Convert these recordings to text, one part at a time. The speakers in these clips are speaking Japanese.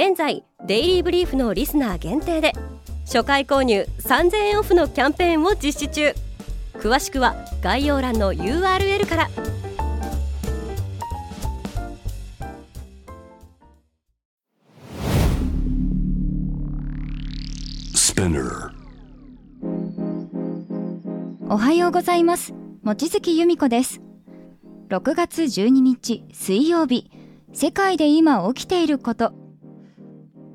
現在デイリーブリーフのリスナー限定で初回購入3000円オフのキャンペーンを実施中。詳しくは概要欄の URL から。おはようございます。望月由美子です。6月12日水曜日。世界で今起きていること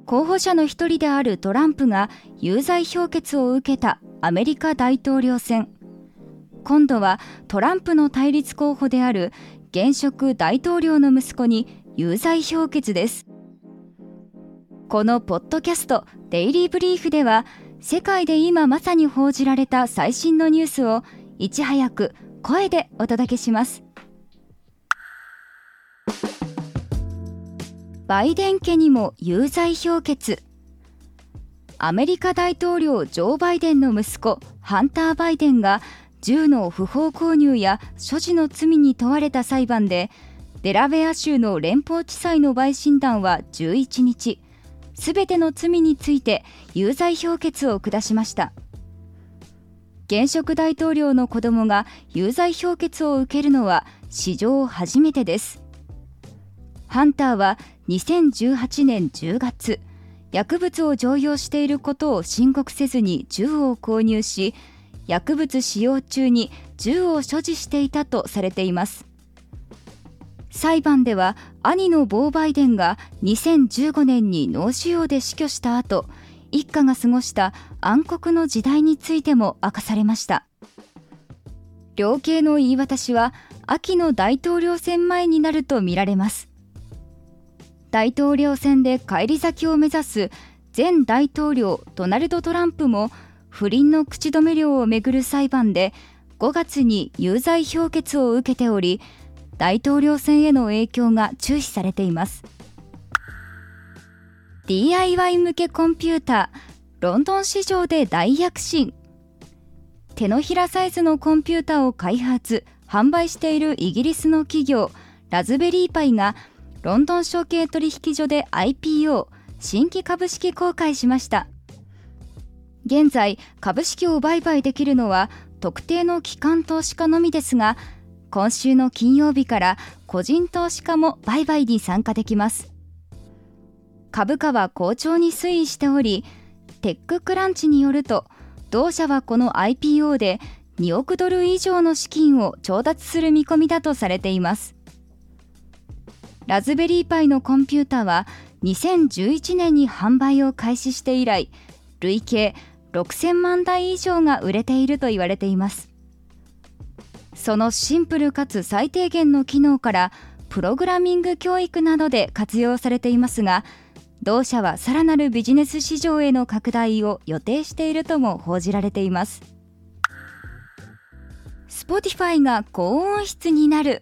候補者の一人であるトランプが有罪評決を受けたアメリカ大統領選。今度はトランプの対立候補である現職大統領の息子に有罪評決です。このポッドキャストデイリーブリーフでは世界で今まさに報じられた最新のニュースをいち早く声でお届けします。バイデン家にも有罪評決。アメリカ大統領ジョー・バイデンの息子ハンター・バイデンが銃の不法購入や所持の罪に問われた裁判でデラウェア州の連邦地裁の陪審団は11日すべての罪について有罪評決を下しました。現職大統領の子供が有罪評決を受けるのは史上初めてです。ハンターは2018年10月薬物を常用していることを申告せずに銃を購入し薬物使用中に銃を所持していたとされています。裁判では兄のボー・バイデンが2015年に脳腫瘍で死去した後一家が過ごした暗黒の時代についても明かされました。量刑の言い渡しは秋の大統領選前になるとみられます。大統領選で返り咲きを目指す前大統領ドナルド・トランプも不倫の口止め料をめぐる裁判で5月に有罪評決を受けており大統領選への影響が注視されています。DIY 向けコンピューターロンドン市場で大躍進。手のひらサイズのコンピュータを開発販売しているイギリスの企業ラズベリーパイがロンドン証券取引所で IPO 新規株式公開しました。現在株式を売買できるのは特定の機関投資家のみですが今週の金曜日から個人投資家も売買に参加できます。株価は好調に推移しておりテッククランチによると同社はこの IPO で2億ドル以上の資金を調達する見込みだとされています。ラズベリーパイのコンピューターは2011年に販売を開始して以来累計6000万台以上が売れていると言われています。そのシンプルかつ最低限の機能からプログラミング教育などで活用されていますが同社はさらなるビジネス市場への拡大を予定しているとも報じられています。Spotify が高音質になる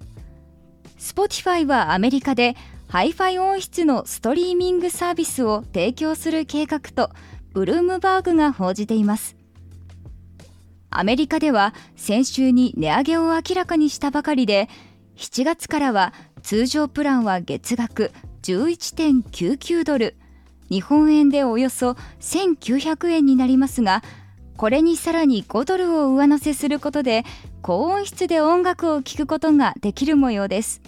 Spotify はアメリカでハイファイ音質のストリーミングサービスを提供する計画とブルームバーグが報じています。アメリカでは先週に値上げを明らかにしたばかりで7月からは通常プランは月額11.99ドル。日本円でおよそ1900円になりますがこれにさらに5ドルを上乗せすることで高音質で音楽を聴くことができる模様です。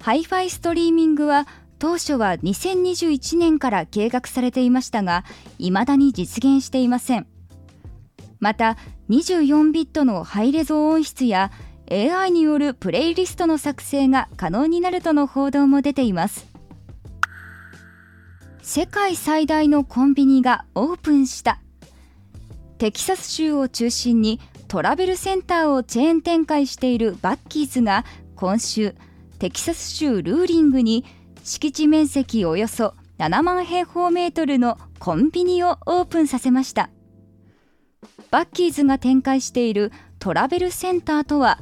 ハイファイストリーミングは当初は2021年から計画されていましたが未だに実現していません。また24ビットのハイレゾ音質や AI によるプレイリストの作成が可能になるとの報道も出ています。世界最大のコンビニがオープンしたテキサス州を中心にトラベルセンターをチェーン展開しているバッキーズが今週テキサス州ルーリングに敷地面積およそ7万平方メートルのコンビニをオープンさせました。バッキーズが展開しているトラベルセンターとは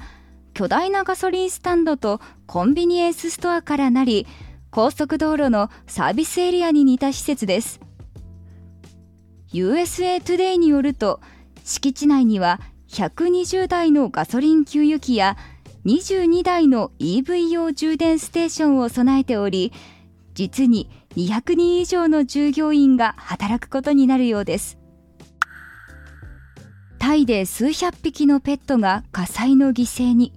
巨大なガソリンスタンドとコンビニエンスストアからなり高速道路のサービスエリアに似た施設です。USA Today によると敷地内には120台のガソリン給油機や22台の EV 用充電ステーションを備えており実に200人以上の従業員が働くことになるようです。タイで数百匹のペットが火災の犠牲に。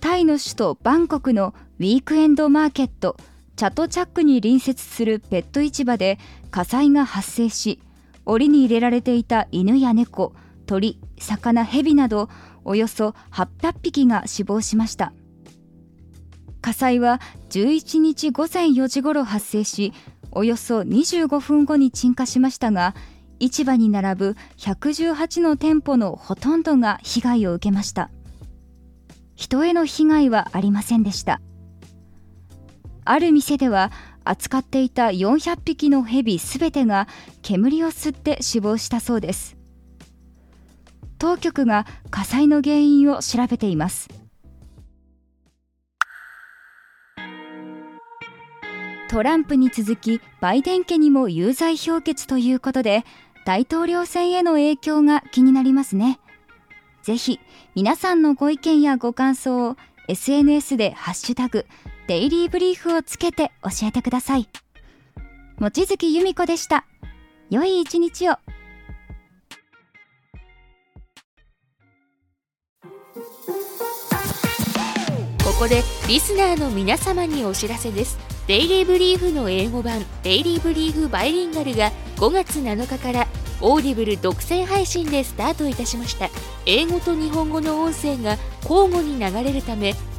タイの首都バンコクのウィークエンドマーケットチャトチャックに隣接するペット市場で火災が発生し檻に入れられていた犬や猫鳥魚ヘビなどおよそ800匹が死亡しました。火災は11日午前4時ごろ発生しおよそ25分後に鎮火しましたが市場に並ぶ118の店舗のほとんどが被害を受けました。人への被害はありませんでした。ある店では扱っていた400匹のヘビすべてが煙を吸って死亡したそうです。当局が火災の原因を調べています。トランプに続きバイデン家にも有罪評決ということで大統領選への影響が気になりますね。ぜひ皆さんのご意見やご感想を SNS でハッシュタグデイリーブリーフをつけて教えてください望月由美子でした良い一日をここでリスナーの皆様にお知らせですデイリーブリーフの英語版デイリーブリーフバイリンガルが5月7日からオーディブル独占配信でスタートいたしました英語と日本語の音声が交互に流れるため